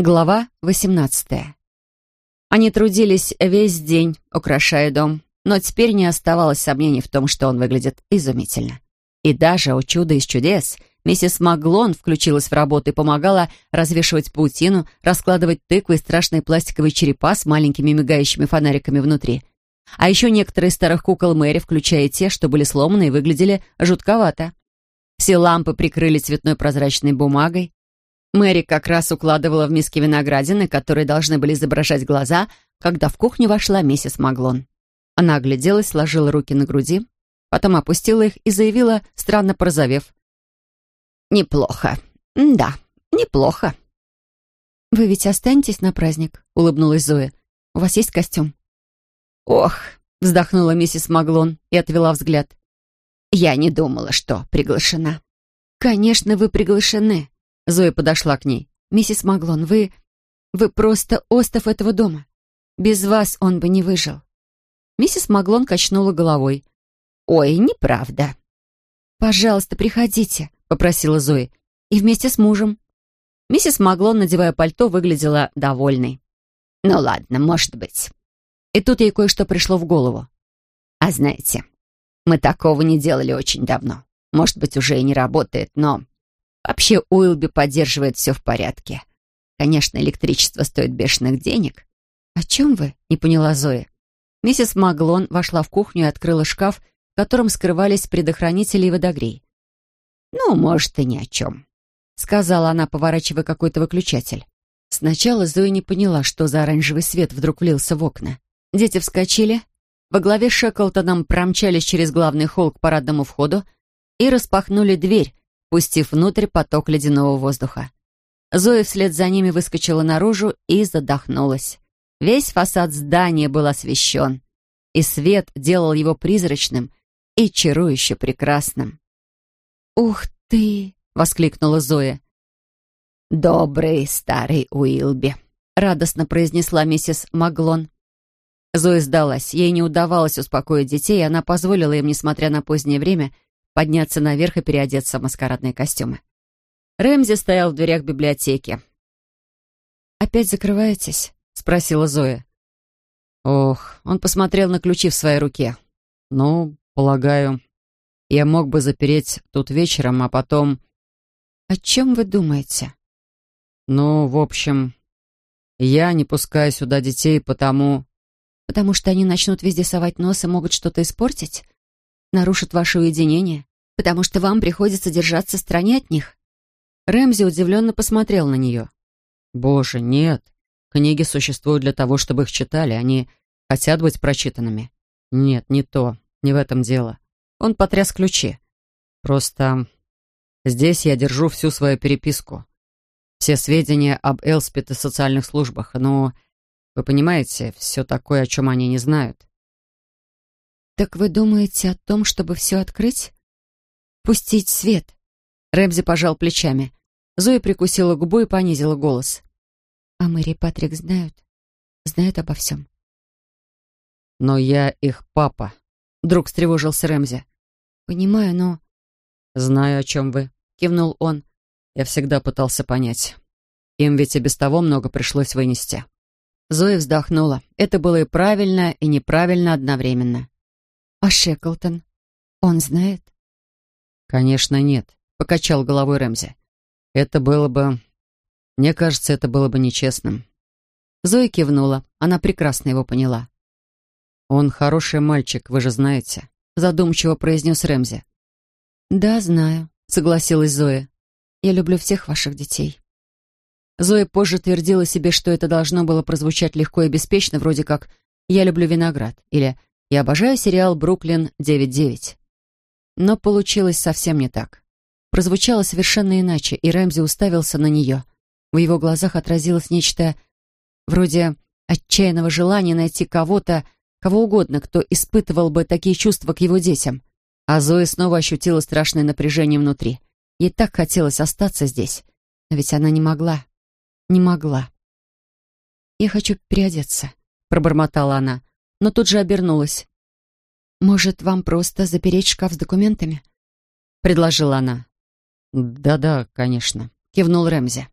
Глава 18. Они трудились весь день, украшая дом, но теперь не оставалось сомнений в том, что он выглядит изумительно. И даже, о чудо из чудес, миссис Маглон включилась в работу и помогала развешивать паутину, раскладывать тыквы и страшные пластиковые черепа с маленькими мигающими фонариками внутри. А еще некоторые старых кукол Мэри, включая те, что были сломаны и выглядели жутковато. Все лампы прикрыли цветной прозрачной бумагой, Мэри как раз укладывала в миски виноградины, которые должны были изображать глаза, когда в кухню вошла миссис Маглон. Она огляделась, сложила руки на груди, потом опустила их и заявила, странно порозовев. «Неплохо. Да, неплохо». «Вы ведь останетесь на праздник?» — улыбнулась Зоя. «У вас есть костюм?» «Ох», — вздохнула миссис Маглон и отвела взгляд. «Я не думала, что приглашена». «Конечно, вы приглашены», Зоя подошла к ней. «Миссис Маглон, вы... вы просто остов этого дома. Без вас он бы не выжил». Миссис Маглон качнула головой. «Ой, неправда». «Пожалуйста, приходите», — попросила Зоя. «И вместе с мужем». Миссис Маглон, надевая пальто, выглядела довольной. «Ну ладно, может быть». И тут ей кое-что пришло в голову. «А знаете, мы такого не делали очень давно. Может быть, уже и не работает, но Вообще Уилби поддерживает все в порядке. Конечно, электричество стоит бешеных денег. «О чем вы?» — не поняла Зоя. Миссис Маглон вошла в кухню и открыла шкаф, в котором скрывались предохранители и водогрей. «Ну, может, и ни о чем», — сказала она, поворачивая какой-то выключатель. Сначала Зоя не поняла, что за оранжевый свет вдруг влился в окна. Дети вскочили, во главе с Шеклтоном промчались через главный холл к парадному входу и распахнули дверь, пустив внутрь поток ледяного воздуха. Зоя вслед за ними выскочила наружу и задохнулась. Весь фасад здания был освещен, и свет делал его призрачным и чарующе прекрасным. «Ух ты!» — воскликнула Зоя. «Добрый старый Уилби», — радостно произнесла миссис Маглон. Зоя сдалась. Ей не удавалось успокоить детей, и она позволила им, несмотря на позднее время, подняться наверх и переодеться в маскарадные костюмы. Рэмзи стоял в дверях библиотеки. «Опять закрываетесь?» — спросила Зоя. Ох, он посмотрел на ключи в своей руке. «Ну, полагаю, я мог бы запереть тут вечером, а потом...» «О чем вы думаете?» «Ну, в общем, я не пускаю сюда детей, потому...» «Потому что они начнут везде совать нос и могут что-то испортить? Нарушат ваше уединение? Потому что вам приходится держаться в стороне от них». Рэмзи удивленно посмотрел на нее. «Боже, нет. Книги существуют для того, чтобы их читали. Они хотят быть прочитанными. Нет, не то. Не в этом дело. Он потряс ключи. Просто здесь я держу всю свою переписку. Все сведения об Элспет и социальных службах. Но, вы понимаете, все такое, о чем они не знают». «Так вы думаете о том, чтобы все открыть?» Пустить свет. Рэмзи пожал плечами. Зоя прикусила губу и понизила голос. А Мэри и Патрик знают? Знают обо всем. Но я их папа. Вдруг встревожился Рэмзи. Понимаю, но... Знаю, о чем вы. Кивнул он. Я всегда пытался понять. Им ведь и без того много пришлось вынести. Зоя вздохнула. Это было и правильно, и неправильно одновременно. А Шеклтон? Он знает? «Конечно, нет», — покачал головой Рэмзи. «Это было бы... Мне кажется, это было бы нечестным». Зоя кивнула. Она прекрасно его поняла. «Он хороший мальчик, вы же знаете», — задумчиво произнес Рэмзи. «Да, знаю», — согласилась Зоя. «Я люблю всех ваших детей». Зоя позже твердила себе, что это должно было прозвучать легко и беспечно, вроде как «Я люблю виноград» или «Я обожаю сериал «Бруклин 9.9». Но получилось совсем не так. Прозвучало совершенно иначе, и Рэмзи уставился на нее. В его глазах отразилось нечто вроде отчаянного желания найти кого-то, кого угодно, кто испытывал бы такие чувства к его детям. А Зоя снова ощутила страшное напряжение внутри. Ей так хотелось остаться здесь. Но ведь она не могла. Не могла. «Я хочу переодеться», — пробормотала она, но тут же обернулась. «Может, вам просто запереть шкаф с документами?» — предложила она. «Да-да, конечно», — кивнул Рэмзи.